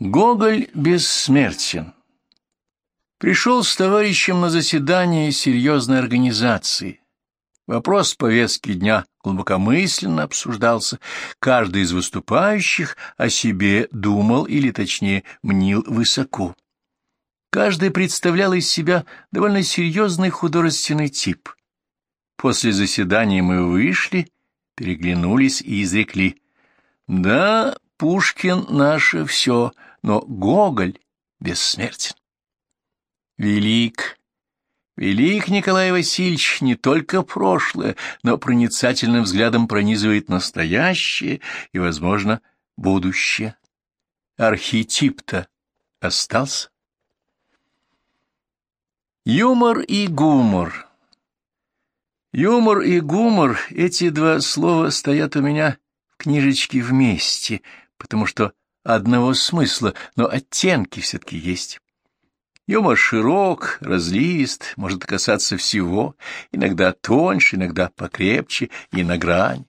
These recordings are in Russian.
Гоголь бессмертен. Пришел с товарищем на заседание серьезной организации. Вопрос повестки дня глубокомысленно обсуждался. Каждый из выступающих о себе думал, или точнее мнил высоко. Каждый представлял из себя довольно серьезный художественный тип. После заседания мы вышли, переглянулись и изрекли. Да, Пушкин — наше все — но Гоголь бессмертен. Велик, велик Николай Васильевич не только прошлое, но проницательным взглядом пронизывает настоящее и, возможно, будущее. Архетип-то остался. Юмор и гумор. Юмор и гумор — эти два слова стоят у меня в книжечке вместе, потому что одного смысла, но оттенки все-таки есть. Юмор широк, разливист, может касаться всего, иногда тоньше, иногда покрепче и на грань.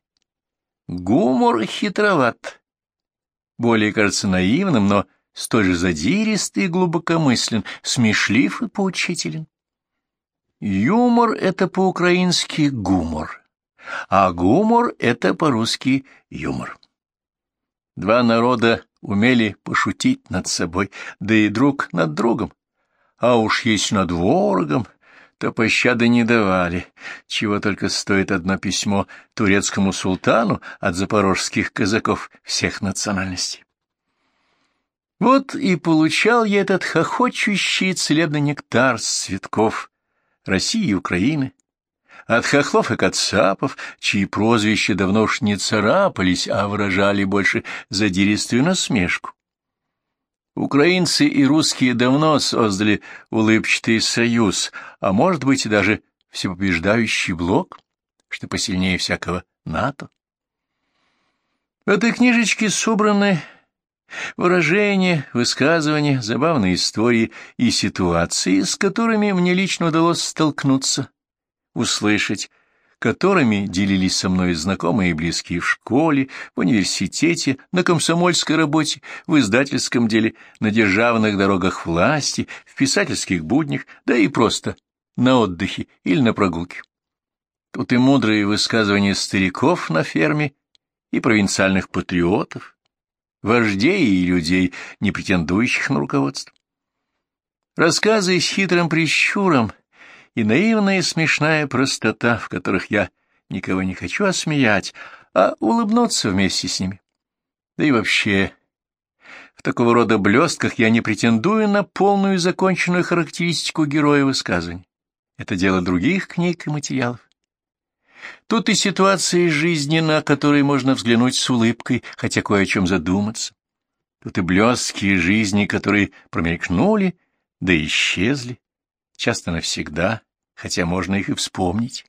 Гумор хитроват, более кажется наивным, но столь же задиристый и глубокомыслен, смешлив и поучителен. Юмор — это по-украински гумор, а гумор — это по-русски юмор. Два народа умели пошутить над собой, да и друг над другом. А уж есть над ворогом, то пощады не давали, чего только стоит одно письмо турецкому султану от запорожских казаков всех национальностей. Вот и получал я этот хохочущий целебный нектар с цветков России и Украины, от хохлов и кацапов, чьи прозвища давно уж не царапались, а выражали больше задиристую насмешку. Украинцы и русские давно создали улыбчатый союз, а может быть и даже всепобеждающий блок, что посильнее всякого НАТО. В этой книжечке собраны выражения, высказывания, забавные истории и ситуации, с которыми мне лично удалось столкнуться услышать, которыми делились со мной знакомые и близкие в школе, в университете, на комсомольской работе, в издательском деле, на державных дорогах власти, в писательских буднях, да и просто на отдыхе или на прогулке. Тут и мудрые высказывания стариков на ферме, и провинциальных патриотов, вождей и людей, не претендующих на руководство. Рассказы с хитрым прищуром и наивная и смешная простота, в которых я никого не хочу осмеять, а улыбнуться вместе с ними. Да и вообще, в такого рода блестках я не претендую на полную законченную характеристику героя высказываний. Это дело других книг и материалов. Тут и ситуация из жизни, на которые можно взглянуть с улыбкой, хотя кое о чем задуматься. Тут и блестки жизни, которые промелькнули, да исчезли часто навсегда, хотя можно их и вспомнить.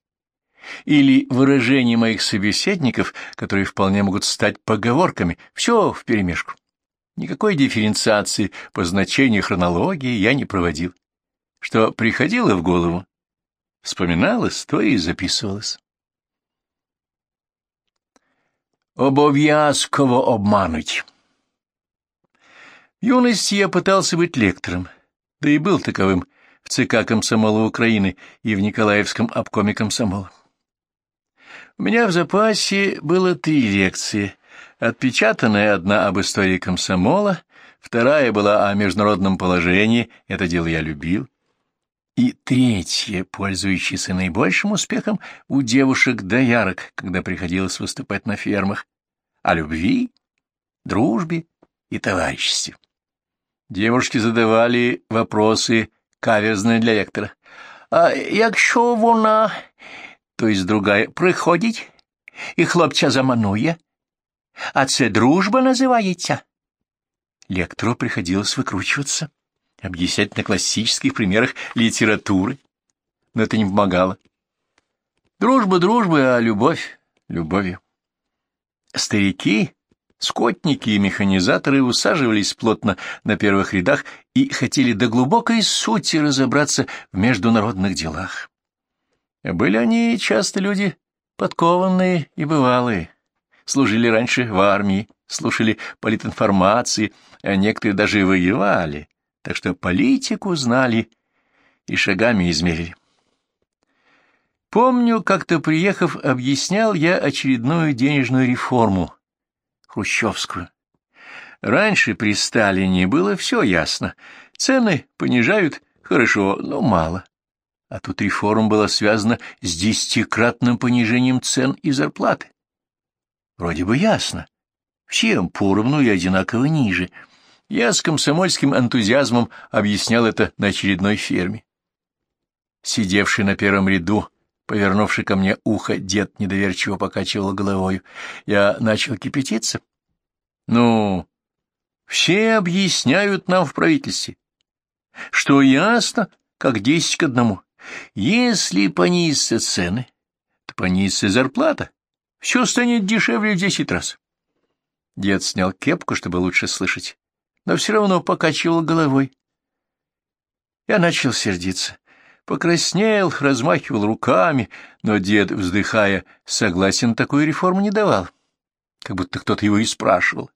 Или выражения моих собеседников, которые вполне могут стать поговорками, все вперемешку. Никакой дифференциации по значению хронологии я не проводил. Что приходило в голову, вспоминалось, то и записывалось. Обов'язково обмануть. В юности я пытался быть лектором, да и был таковым ЦК комсомола Украины и в Николаевском обкоме комсомола. У меня в запасе было три лекции. Отпечатанная одна об истории комсомола, вторая была о международном положении, это дело я любил, и третья, пользующаяся наибольшим успехом у девушек-доярок, когда приходилось выступать на фермах, о любви, дружбе и товариществе. Девушки задавали вопросы каверзне для лектора. А якщо вона, то есть другая, приходить, і хлопця заманує, а це дружба називається. Лектору приходилось выкручиваться, объяснять на классических примерах литературы, но это не помогало. Дружба дружбы, а любовь любовью. Старики Скотники и механизаторы усаживались плотно на первых рядах и хотели до глубокой сути разобраться в международных делах. Были они часто люди подкованные и бывалые, служили раньше в армии, слушали политинформации, а некоторые даже и воевали, так что политику знали и шагами измерили. Помню, как-то приехав, объяснял я очередную денежную реформу, хрущевскую. Раньше при Сталине было все ясно. Цены понижают хорошо, но мало. А тут реформа была связана с десятикратным понижением цен и зарплаты. Вроде бы ясно. Всем поровну и одинаково ниже. Я с комсомольским энтузиазмом объяснял это на очередной ферме. Сидевший на первом ряду, повернувший ко мне ухо, дед недоверчиво покачивал головою. Я начал кипятиться. Ну, все объясняют нам в правительстве, что ясно, как десять к одному. Если понизятся цены, то понизится зарплата. Все станет дешевле в десять раз. Дед снял кепку, чтобы лучше слышать, но все равно покачивал головой. Я начал сердиться. Покраснел, размахивал руками, но дед, вздыхая, согласен такую реформу не давал, как будто кто-то его и спрашивал.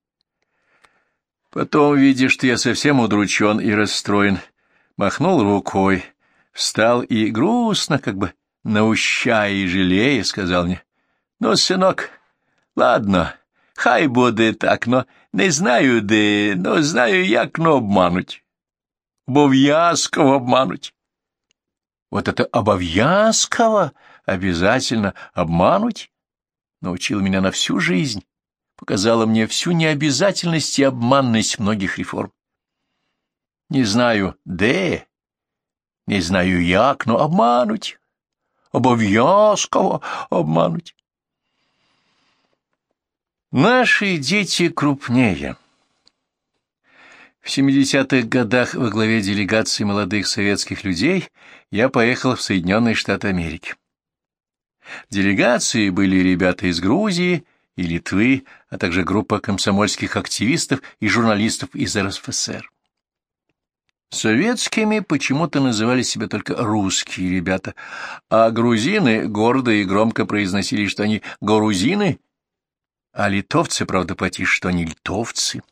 Потом, видя, что я совсем удручен и расстроен, махнул рукой, встал и грустно, как бы наущая и жалея, сказал мне, — Ну, сынок, ладно, хай буде так, но не знаю, де, но знаю, як но обмануть. Обов'язково обмануть. Вот это обов'язково обязательно обмануть научил меня на всю жизнь, показала мне всю необязательность и обманность многих реформ. Не знаю, де, не знаю як, но обмануть, обов'язково обмануть. Наши дети крупнее. В 70-х годах во главе делегации молодых советских людей я поехал в Соединенные Штаты Америки. В делегации были ребята из Грузии и Литвы, а также группа комсомольских активистов и журналистов из РСФСР. Советскими почему-то называли себя только русские ребята, а грузины гордо и громко произносили, что они грузины, а литовцы, правда, потише, что они литовцы.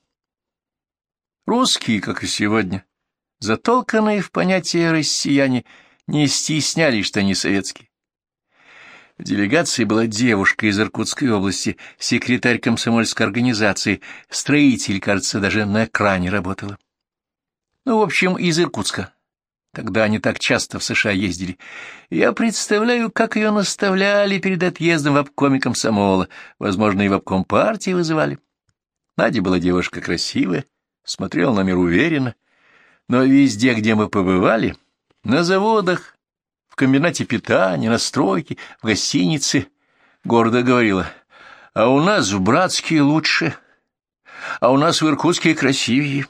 Русские, как и сегодня, затолканные в понятие россияне, не стеснялись, что они советские. В делегации была девушка из Иркутской области, секретарь комсомольской организации, строитель, кажется, даже на экране работала. Ну, в общем, из Иркутска. Тогда они так часто в США ездили. Я представляю, как ее наставляли перед отъездом в обкоме комсомола. Возможно, и в обком партии вызывали. Надя была девушка красивая, смотрела на мир уверенно. Но везде, где мы побывали, на заводах, в комбинате питания, на стройке, в гостинице, гордо говорила, а у нас в Братске лучше, а у нас в Иркутске красивее.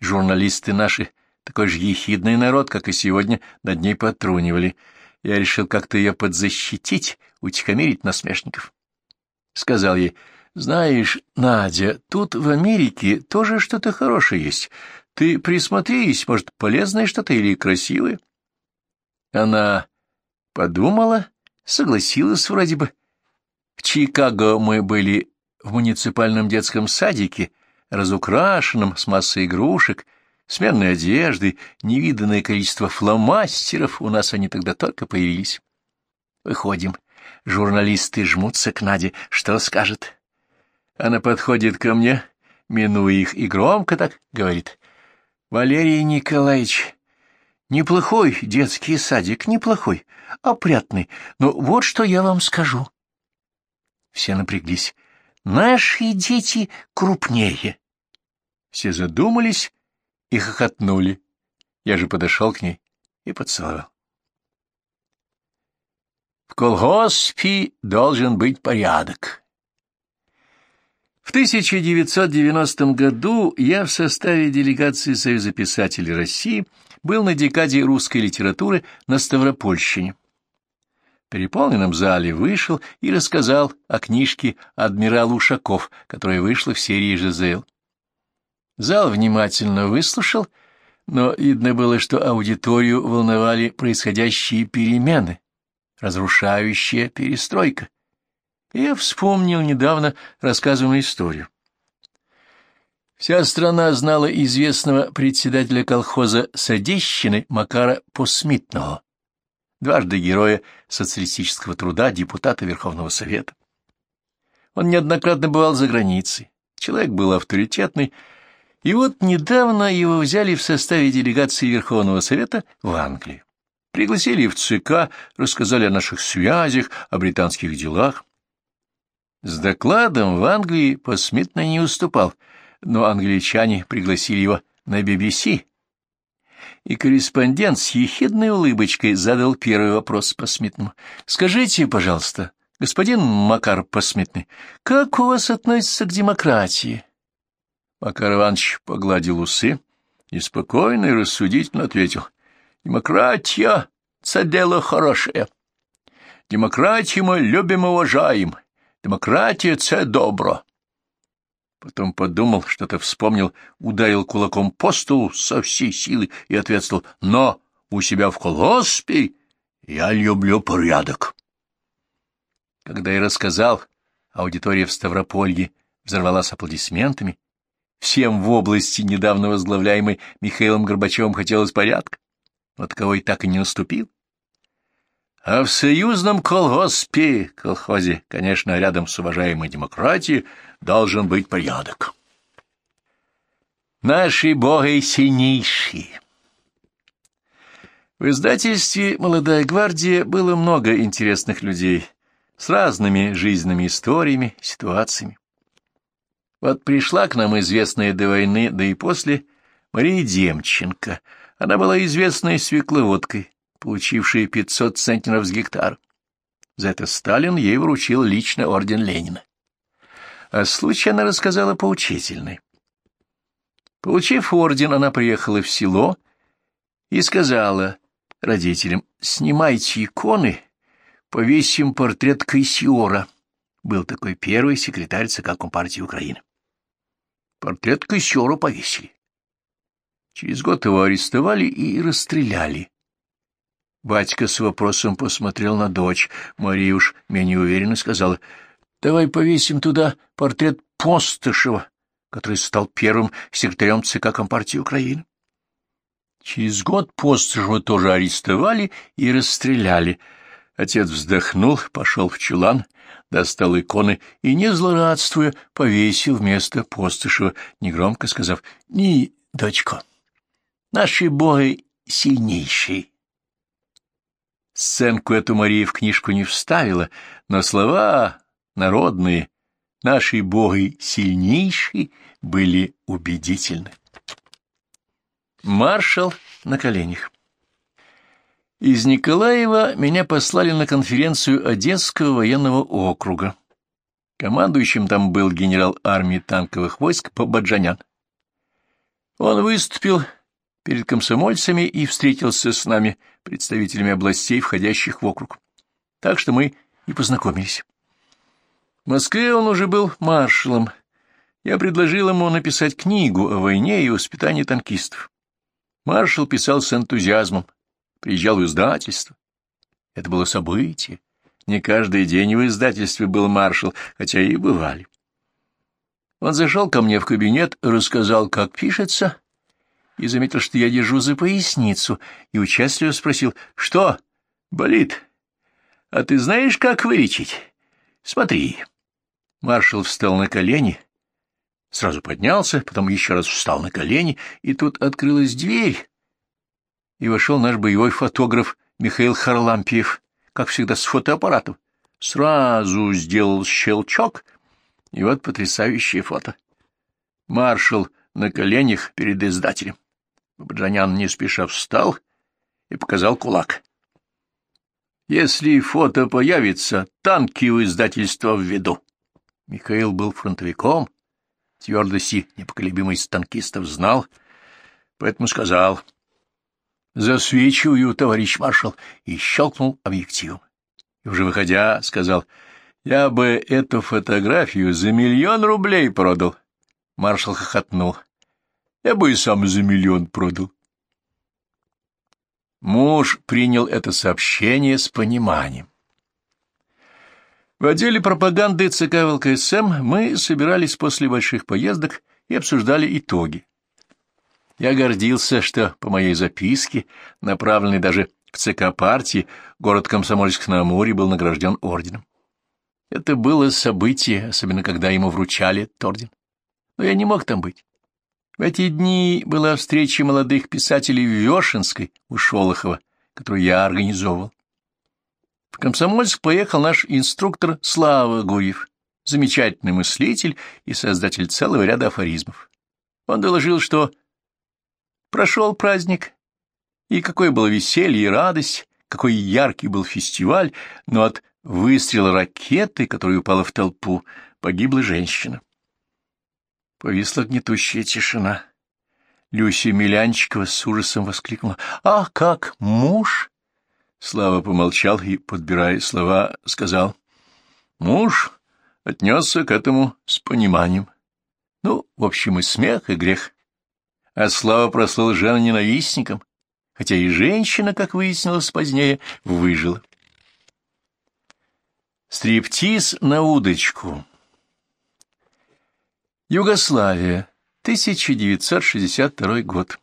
Журналисты наши, такой же ехидный народ, как и сегодня, над ней потрунивали. Я решил как-то ее подзащитить, утихомирить насмешников. Сказал ей, знаешь, Надя, тут в Америке тоже что-то хорошее есть. Ты присмотрись, может, полезное что-то или красивое. Она подумала, согласилась вроде бы. В Чикаго мы были в муниципальном детском садике, разукрашенном, с массой игрушек, сменной одежды, невиданное количество фломастеров, у нас они тогда только появились. Выходим. Журналисты жмутся к Наде. Что скажет? Она подходит ко мне, минуя их, и громко так говорит. Валерий Николаевич, неплохой детский садик, неплохой, опрятный, но вот что я вам скажу. Все напряглись. Наши дети крупнее. Все задумались и хохотнули. Я же подошел к ней и поцеловал. В колгоспе должен быть порядок. В 1990 году я в составе делегации Союза писателей России был на декаде русской литературы на Ставропольщине. В переполненном зале вышел и рассказал о книжке «Адмирал Ушаков», которая вышла в серии «Жизел». Зал внимательно выслушал, но видно было, что аудиторию волновали происходящие перемены, разрушающая перестройка. Я вспомнил недавно рассказанную историю. Вся страна знала известного председателя колхоза Содещины Макара Посмитного, дважды героя социалистического труда, депутата Верховного Совета. Он неоднократно бывал за границей, человек был авторитетный, и вот недавно его взяли в составе делегации Верховного Совета в Англию. Пригласили в ЦК, рассказали о наших связях, о британских делах. С докладом в Англии посмертно не уступал, но англичане пригласили его на BBC, и корреспондент с ехидной улыбочкой задал первый вопрос Посмитному. «Скажите, пожалуйста, господин Макар Посмитный, как у вас относится к демократии?» Макар Иванович погладил усы и спокойно и рассудительно ответил. «Демократия — это дело хорошее. Демократию мы любим и уважаем. Демократия — це добро. Потом подумал, что-то вспомнил, ударил кулаком по столу со всей силы и ответствовал, «Но у себя в колоспе я люблю порядок». Когда я рассказал, аудитория в Ставрополье взорвалась аплодисментами. Всем в области, недавно возглавляемой Михаилом Горбачевым, хотелось порядка, но таковой так и не наступил. А в союзном колгоспе, колхозе, конечно, рядом с уважаемой демократией, должен быть порядок. Наши боги сильнейшие. В издательстве «Молодая гвардия» было много интересных людей с разными жизненными историями, ситуациями. Вот пришла к нам известная до войны, да и после, Мария Демченко. Она была известной свекловодкой, получившей 500 центнеров с гектар. За это Сталин ей вручил лично орден Ленина. А случай она рассказала поучительный. Получив орден, она приехала в село и сказала родителям, «Снимайте иконы, повесим портрет Кайсиора». Был такой первый секретарь ЦК Компартии Украины. Портрет Кайсиора повесили. Через год его арестовали и расстреляли. Батька с вопросом посмотрел на дочь. Мария уж менее уверенно сказала, Давай повесим туда портрет Постышева, который стал первым секретарем ЦК Компартии Украины. Через год Постышева тоже арестовали и расстреляли. Отец вздохнул, пошел в чулан, достал иконы и, не злорадствуя, повесил вместо Постышева, негромко сказав «Ни, дочка, наши боги сильнейшие». Сценку эту Мария в книжку не вставила, но слова народные, наши боги сильнейшие, были убедительны. Маршал на коленях. Из Николаева меня послали на конференцию Одесского военного округа. Командующим там был генерал армии танковых войск Побаджанян. Он выступил перед комсомольцами и встретился с нами, представителями областей, входящих в округ. Так что мы и познакомились. В Москве он уже был маршалом. Я предложил ему написать книгу о войне и воспитании танкистов. Маршал писал с энтузиазмом, приезжал в издательство. Это было событие. Не каждый день в издательстве был маршал, хотя и бывали. Он зашел ко мне в кабинет, рассказал, как пишется, и заметил, что я держу за поясницу, и участливо спросил, что, болит? А ты знаешь, как вылечить? Смотри. Маршал встал на колени, сразу поднялся, потом еще раз встал на колени, и тут открылась дверь, и вошел наш боевой фотограф Михаил Харлампиев, как всегда с фотоаппаратом. Сразу сделал щелчок, и вот потрясающее фото. Маршал на коленях перед издателем. Бабаджанян не спеша встал и показал кулак. «Если фото появится, танки у издательства в виду». Михаил был фронтовиком, твердости непоколебимость танкистов знал, поэтому сказал «Засвечиваю, товарищ маршал», и щелкнул объективом. И уже выходя, сказал «Я бы эту фотографию за миллион рублей продал». Маршал хохотнул. «Я бы и сам за миллион продал». Муж принял это сообщение с пониманием. В отделе пропаганды ЦК ВЛКСМ мы собирались после больших поездок и обсуждали итоги. Я гордился, что по моей записке, направленной даже в ЦК партии, город Комсомольск-на-Амуре был награжден орденом. Это было событие, особенно когда ему вручали этот орден. Но я не мог там быть. В эти дни была встреча молодых писателей в Вешенской у Шолохова, которую я организовывал. В Комсомольск поехал наш инструктор Слава Гурьев, замечательный мыслитель и создатель целого ряда афоризмов. Он доложил, что прошел праздник, и какое было веселье и радость, какой яркий был фестиваль, но от выстрела ракеты, которая упала в толпу, погибла женщина. Повисла гнетущая тишина. Люся Милянчикова с ужасом воскликнула. «А как, муж?» Слава помолчал и, подбирая слова, сказал. «Муж отнесся к этому с пониманием. Ну, в общем, и смех, и грех. А Слава прослыл жена ненавистником, хотя и женщина, как выяснилось позднее, выжила. Стриптиз на удочку Югославия, 1962 год.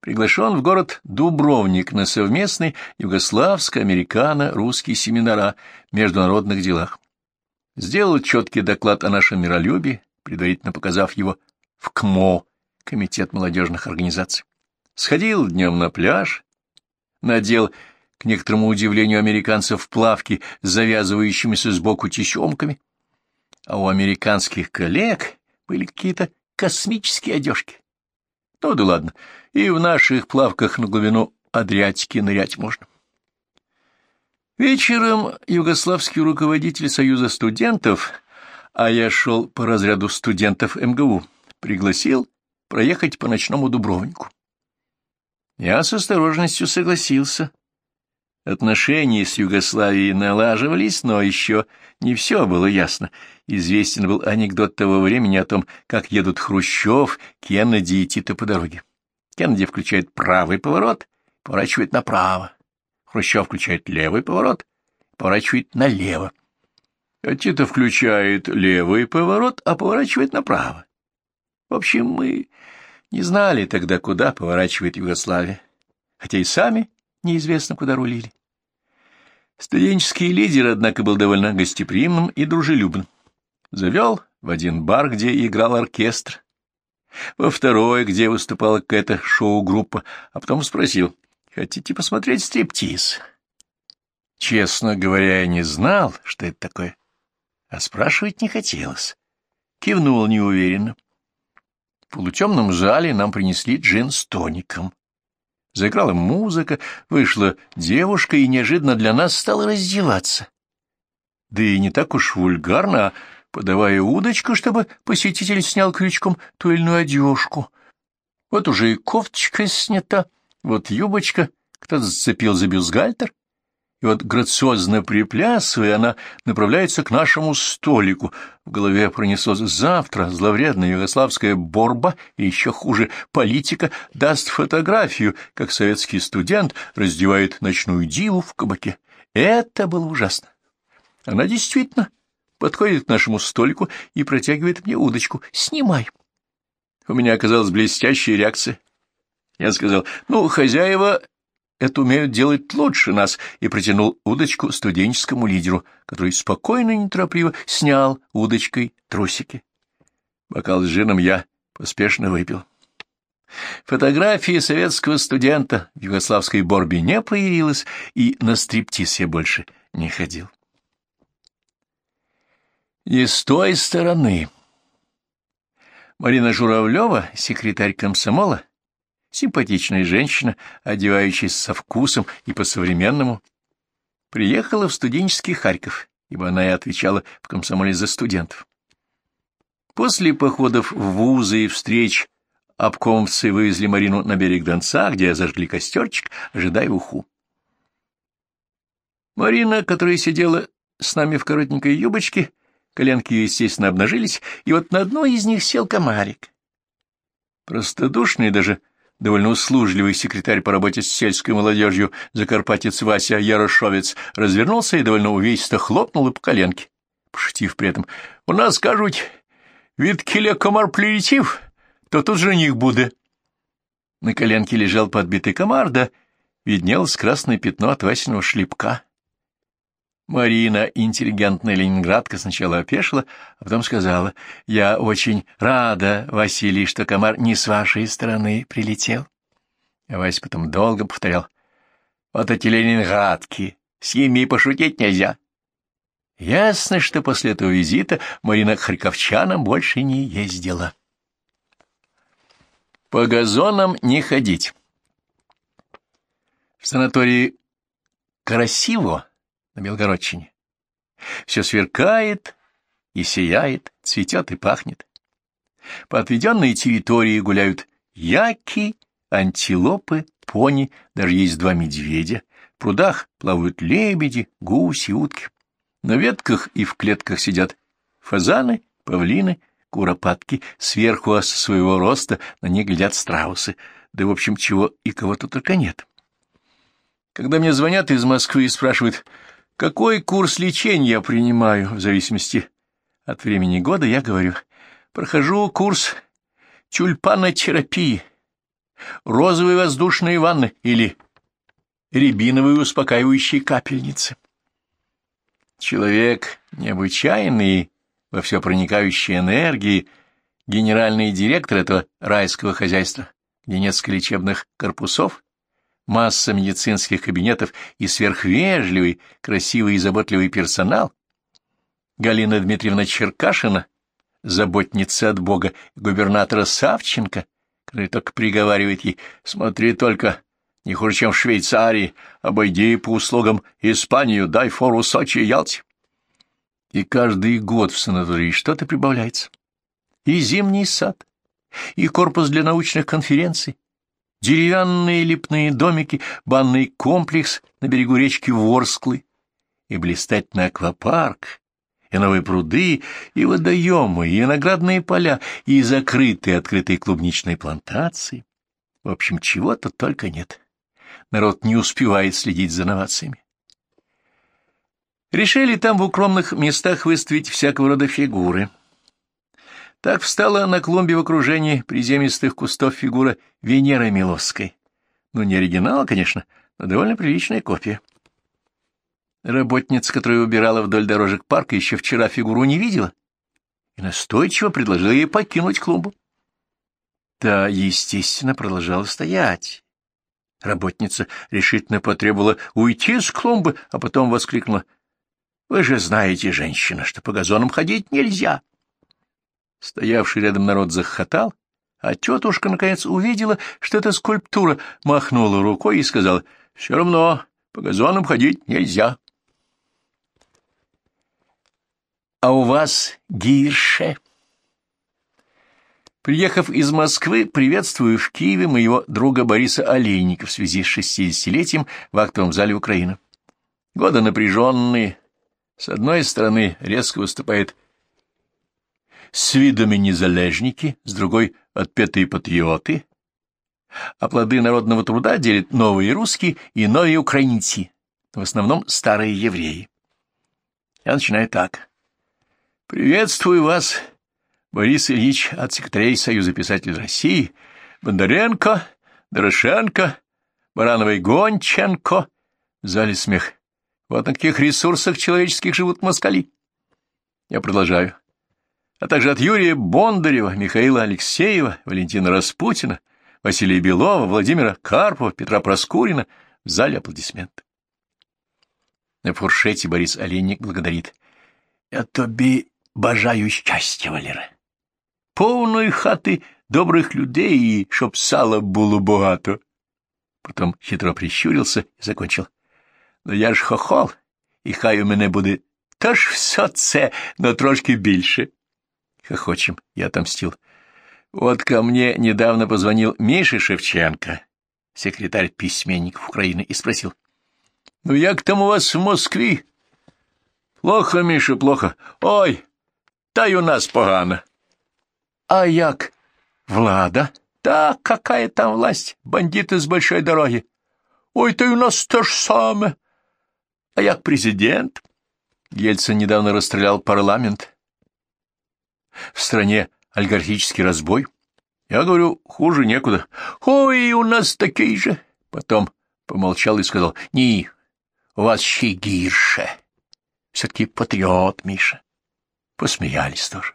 Приглашен в город Дубровник на совместный югославско-американо-русский семинар о международных делах. Сделал четкий доклад о нашем миролюбии, предварительно показав его в КМО, Комитет молодежных организаций. Сходил днем на пляж, надел, к некоторому удивлению американцев, плавки с завязывающимися сбоку тесемками, а у американских коллег были какие-то космические одежки. Ну да ладно, и в наших плавках на глубину Адриатики нырять можно. Вечером югославский руководитель Союза студентов, а я шел по разряду студентов МГУ, пригласил проехать по ночному Дубровнику. Я с осторожностью согласился, Отношения с Югославией налаживались, но еще не все было ясно. Известен был анекдот того времени о том, как едут Хрущев, Кеннеди и Тито по дороге. Кеннеди включает правый поворот, поворачивает направо. Хрущев включает левый поворот, поворачивает налево. А Тито включает левый поворот, а поворачивает направо. В общем, мы не знали тогда, куда поворачивает Югославия, хотя и сами неизвестно, куда рулили. Студенческий лидер, однако, был довольно гостеприимным и дружелюбным. Завел в один бар, где играл оркестр, во второй, где выступала какая-то шоу-группа, а потом спросил, «Хотите посмотреть стриптиз?» Честно говоря, я не знал, что это такое, а спрашивать не хотелось. Кивнул неуверенно. В полутемном зале нам принесли джин с тоником. Заиграла музыка, вышла девушка и неожиданно для нас стала раздеваться. Да и не так уж вульгарно, а подавая удочку, чтобы посетитель снял крючком ту или иную одежку. Вот уже и кофточка снята, вот юбочка, кто-то зацепил за бюстгальтер, и вот, грациозно приплясывая, она направляется к нашему столику. В голове пронеслось завтра зловредная югославская борба, и еще хуже, политика, даст фотографию, как советский студент раздевает ночную диву в кабаке. Это было ужасно. Она действительно подходит к нашему столику и протягивает мне удочку. «Снимай». У меня оказалась блестящая реакция. Я сказал, ну, хозяева это умеют делать лучше нас, и протянул удочку студенческому лидеру, который спокойно и неторопливо снял удочкой трусики. Бокал с джином я поспешно выпил. Фотографии советского студента в югославской борьбе не появилась, и на стриптиз я больше не ходил. И с той стороны Марина Журавлева, секретарь комсомола, симпатичная женщина, одевающаяся со вкусом и по-современному, приехала в студенческий Харьков, ибо она и отвечала в комсомоле за студентов. После походов в вузы и встреч обкомовцы вывезли Марину на берег Донца, где зажгли костерчик, ожидая уху. Марина, которая сидела с нами в коротенькой юбочке, коленки естественно, обнажились, и вот на одной из них сел комарик. Простодушный даже довольно услужливый секретарь по работе с сельской молодежью, закарпатец Вася Ярошовец, развернулся и довольно увесисто хлопнул и по коленке, пошутив при этом. — У нас, скажут, вид киле комар прилетив, то тут же них будет. На коленке лежал подбитый комар, да виднелось красное пятно от Васиного шлепка. Марина, интеллигентная ленинградка, сначала опешила, а потом сказала, «Я очень рада, Василий, что комар не с вашей стороны прилетел». А Вася потом долго повторял, «Вот эти ленинградки, с ними пошутить нельзя». Ясно, что после этого визита Марина к харьковчанам больше не ездила. По газонам не ходить. В санатории красиво на Белгородчине. Все сверкает и сияет, цветет и пахнет. По отведенной территории гуляют яки, антилопы, пони, даже есть два медведя. В прудах плавают лебеди, гуси, утки. На ветках и в клетках сидят фазаны, павлины, куропатки. Сверху, со своего роста, на них глядят страусы. Да, в общем, чего и кого-то только нет. Когда мне звонят из Москвы и спрашивают, какой курс лечения я принимаю, в зависимости от времени года, я говорю, прохожу курс тюльпанотерапии, розовые воздушные ванны или рябиновые успокаивающие капельницы. Человек необычайный, во все проникающей энергии, генеральный директор этого райского хозяйства, где несколько лечебных корпусов, масса медицинских кабинетов и сверхвежливый, красивый и заботливый персонал, Галина Дмитриевна Черкашина, заботница от Бога, губернатора Савченко, который только приговаривает ей «Смотри только, не хуже, чем в Швейцарии, обойди по услугам Испанию, дай фору Сочи и Ялте». И каждый год в санатории что-то прибавляется. И зимний сад, и корпус для научных конференций, деревянные лепные домики, банный комплекс на берегу речки Ворсклы, и блистательный аквапарк, и новые пруды, и водоемы, и виноградные поля, и закрытые открытые клубничные плантации. В общем, чего-то только нет. Народ не успевает следить за новациями. Решили там в укромных местах выставить всякого рода фигуры — так встала на клумбе в окружении приземистых кустов фигура Венеры Милосской. Ну, не оригинал, конечно, но довольно приличная копия. Работница, которая убирала вдоль дорожек парка, еще вчера фигуру не видела и настойчиво предложила ей покинуть клумбу. Та, естественно, продолжала стоять. Работница решительно потребовала уйти с клумбы, а потом воскликнула. — Вы же знаете, женщина, что по газонам ходить нельзя. — Стоявший рядом народ захохотал, а тетушка, наконец, увидела, что это скульптура, махнула рукой и сказала, «Все равно по газонам ходить нельзя». «А у вас гирше?» Приехав из Москвы, приветствую в Киеве моего друга Бориса Олейника в связи с шестидесятилетием в актовом зале Украины. Годы напряженные. С одной стороны резко выступает с видами незалежники, с другой — отпетые патриоты, а плоды народного труда делят новые русские и новые украинцы, в основном старые евреи. Я начинаю так. «Приветствую вас, Борис Ильич, от секретарей Союза писателей России, Бондаренко, Дорошенко, Барановой Гонченко». В зале смех. Вот на каких ресурсах человеческих живут москали. Я продолжаю а также от Юрия Бондарева, Михаила Алексеева, Валентина Распутина, Василия Белова, Владимира Карпова, Петра Проскурина в зале аплодисменты. На фуршете Борис Оленник благодарит. «Я тобі бажаю щастя, Валера. Повної хати добрих людей і щоб сала було багато». Потом хитро прищурился и закончил. «Ну я ж хохол, і хай у мене буде теж все це, но трошки більше». Хохочем. Я отомстил. Вот ко мне недавно позвонил Миша Шевченко, секретарь письменников Украины, и спросил. — Ну, як там у вас в Москве? — Плохо, Миша, плохо. Ой, та у нас погано. — А як? Влада? Да, какая там власть? Бандиты с большой дороги. Ой, ты у нас то же самое. А як президент? Ельцин недавно расстрелял парламент. В стране олигархический разбой. Я говорю, хуже некуда. Ой, у нас такие же. Потом помолчал и сказал, не, у вас щегирше. Все-таки патриот, Миша. Посмеялись тоже.